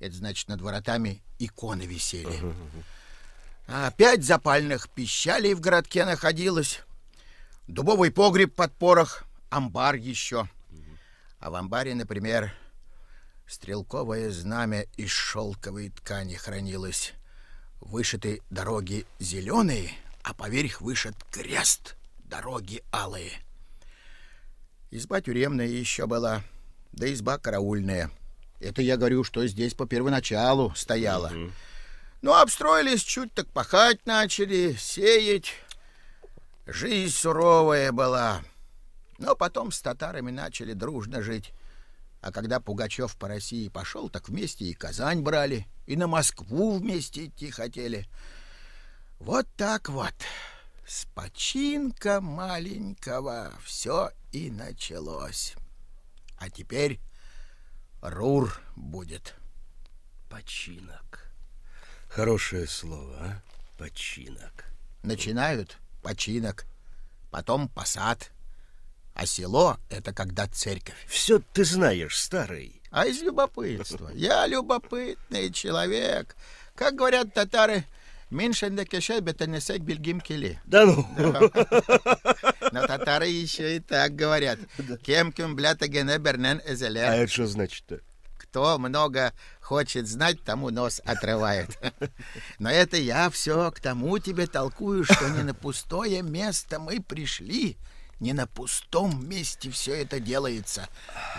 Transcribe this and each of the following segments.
Это значит, над воротами иконы висели. А пять запальных пищалей в городке находилось. Дубовый погреб под порох, амбар еще. А в амбаре, например, стрелковое знамя из шелковой ткани хранилось. Вышиты дороги зеленые, а поверх вышит крест, дороги алые. Изба тюремная еще была, да изба караульная. Это я говорю, что здесь по первоначалу стояла. Угу. Ну, обстроились чуть, так пахать начали, сеять. Жизнь суровая была. Но потом с татарами начали дружно жить. А когда Пугачев по России пошел, так вместе и Казань брали, и на Москву вместе идти хотели. Вот так вот. С починка маленького все и началось. А теперь Рур будет. Починок. Хорошее слово, а? Починок. Начинают починок, потом посад, а село — это когда церковь. Все ты знаешь, старый. А из любопытства. Я любопытный человек. Как говорят татары, Меньше кешай бетенесек бельгим кели. Да ну. Но татары еще и так говорят. Кем кем блята гене бернен эзеле. А это что значит-то? Кто много хочет знать, тому нос отрывает. Но это я все к тому тебе толкую, что не на пустое место мы пришли, не на пустом месте все это делается.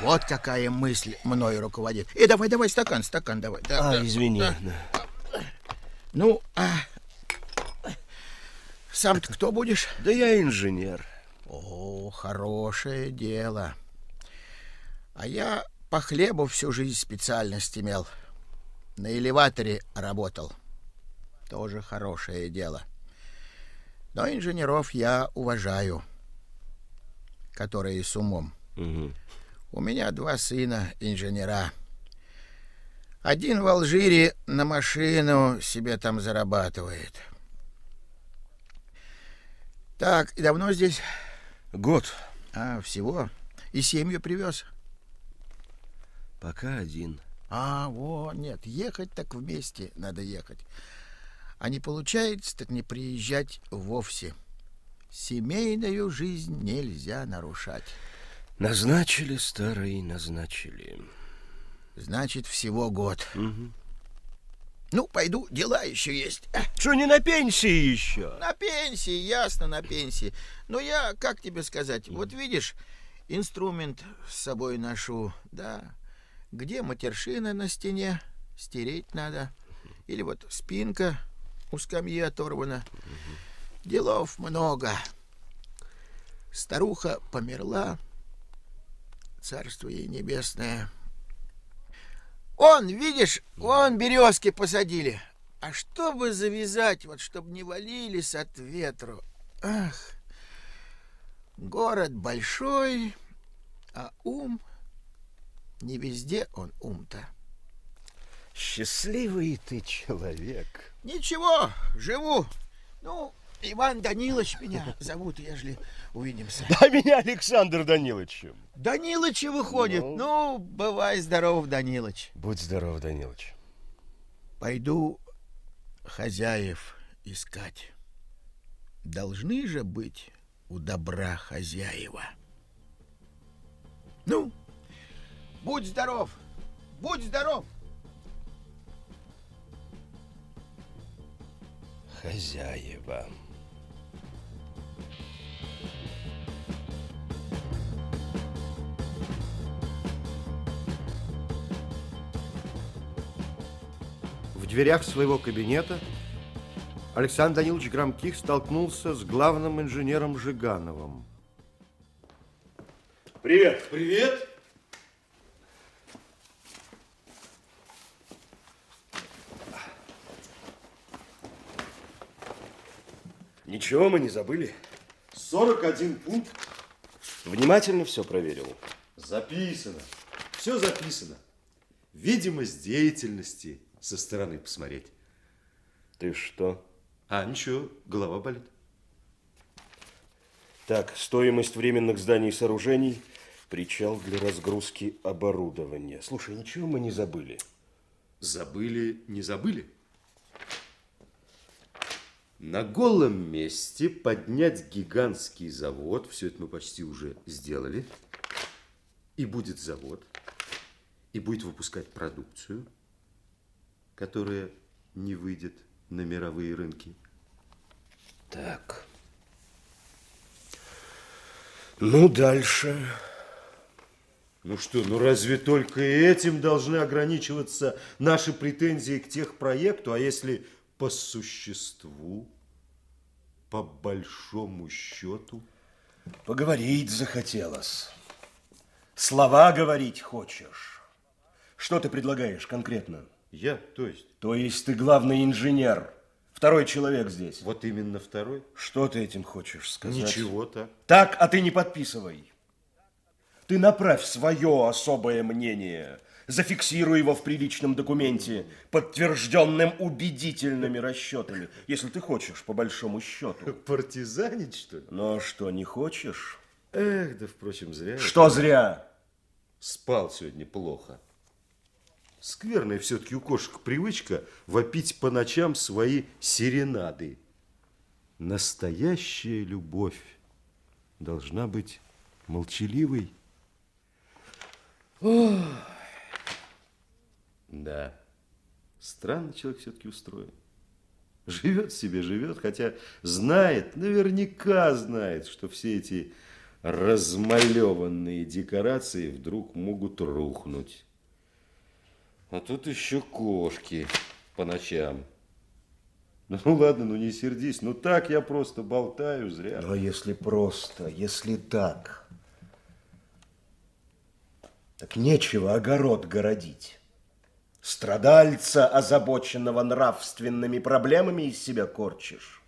Вот какая мысль мною руководит. И давай, давай, стакан, стакан, давай. Да, а, да, извини. Да. Ну, а сам-то кто будешь? Да я инженер. О, хорошее дело. А я по хлебу всю жизнь специальность имел. На элеваторе работал. Тоже хорошее дело. Но инженеров я уважаю, которые с умом. Угу. У меня два сына инженера. Один в Алжире на машину себе там зарабатывает. Так, и давно здесь? Год. А, всего? И семью привез? Пока один. А, вот, нет, ехать так вместе надо ехать. А не получается, так не приезжать вовсе. Семейную жизнь нельзя нарушать. Назначили, старый, назначили. Значит, всего год. Угу. Ну, пойду, дела еще есть. Что, не на пенсии еще? На пенсии, ясно, на пенсии. Но я, как тебе сказать, вот видишь, инструмент с собой ношу, да. Где матершина на стене, стереть надо. Или вот спинка у скамьи оторвана. Делов много. Старуха померла, царство ей небесное. Он, видишь, вон березки посадили. А чтобы завязать, вот чтобы не валились от ветру. Ах, город большой, а ум не везде он ум-то. Счастливый ты человек. Ничего, живу. Ну, Иван Данилович меня зовут, ежели увидимся. Да, меня Александр Даниловичем. Данилович выходит. Ну, ну бывай здоров, Данилович. Будь здоров, Данилович. Пойду хозяев искать. Должны же быть у добра хозяева. Ну, будь здоров, будь здоров. Хозяева. Дверях своего кабинета Александр Данилович Громких столкнулся с главным инженером Жигановым. Привет. Привет. Ничего мы не забыли. 41 пункт. Внимательно все проверил. Записано. Все записано. Видимость деятельности, со стороны посмотреть. Ты что? А, ничего, голова болит. Так, стоимость временных зданий и сооружений, причал для разгрузки оборудования. Слушай, ничего мы не забыли. Забыли, не забыли? На голом месте поднять гигантский завод, все это мы почти уже сделали, и будет завод, и будет выпускать продукцию, которая не выйдет на мировые рынки. Так. Ну, дальше. Ну что, ну разве только этим должны ограничиваться наши претензии к техпроекту, а если по существу, по большому счету? Поговорить захотелось. Слова говорить хочешь. Что ты предлагаешь конкретно? Я, то есть? То есть ты главный инженер. Второй человек здесь. Вот именно второй? Что ты этим хочешь сказать? Ничего так. Так, а ты не подписывай. Ты направь свое особое мнение. Зафиксируй его в приличном документе, подтвержденным убедительными расчетами, если ты хочешь, по большому счету. Партизанить, что ли? Но что, не хочешь? Эх, да, впрочем, зря. Что зря? Спал сегодня плохо. Скверная все-таки у кошек привычка вопить по ночам свои серенады. Настоящая любовь должна быть молчаливой. Да, странный человек все-таки устроен. Живет себе, живет, хотя знает, наверняка знает, что все эти размалеванные декорации вдруг могут рухнуть. А тут еще кошки по ночам. Ну ладно, ну не сердись, ну так я просто болтаю зря. Но если просто, если так, так нечего огород городить. Страдальца, озабоченного нравственными проблемами, из себя корчишь.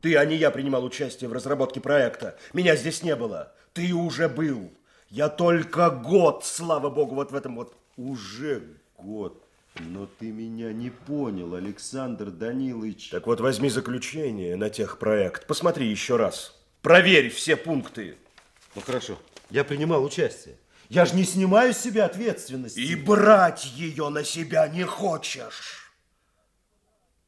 Ты, а не я, принимал участие в разработке проекта. Меня здесь не было. Ты уже был. Я только год, слава богу, вот в этом вот. Уже год. Но ты меня не понял, Александр Данилович. Так вот, возьми заключение на техпроект. Посмотри еще раз. Проверь все пункты. Ну, хорошо. Я принимал участие. Я же не снимаю с себя ответственности. И брать ее на себя не хочешь.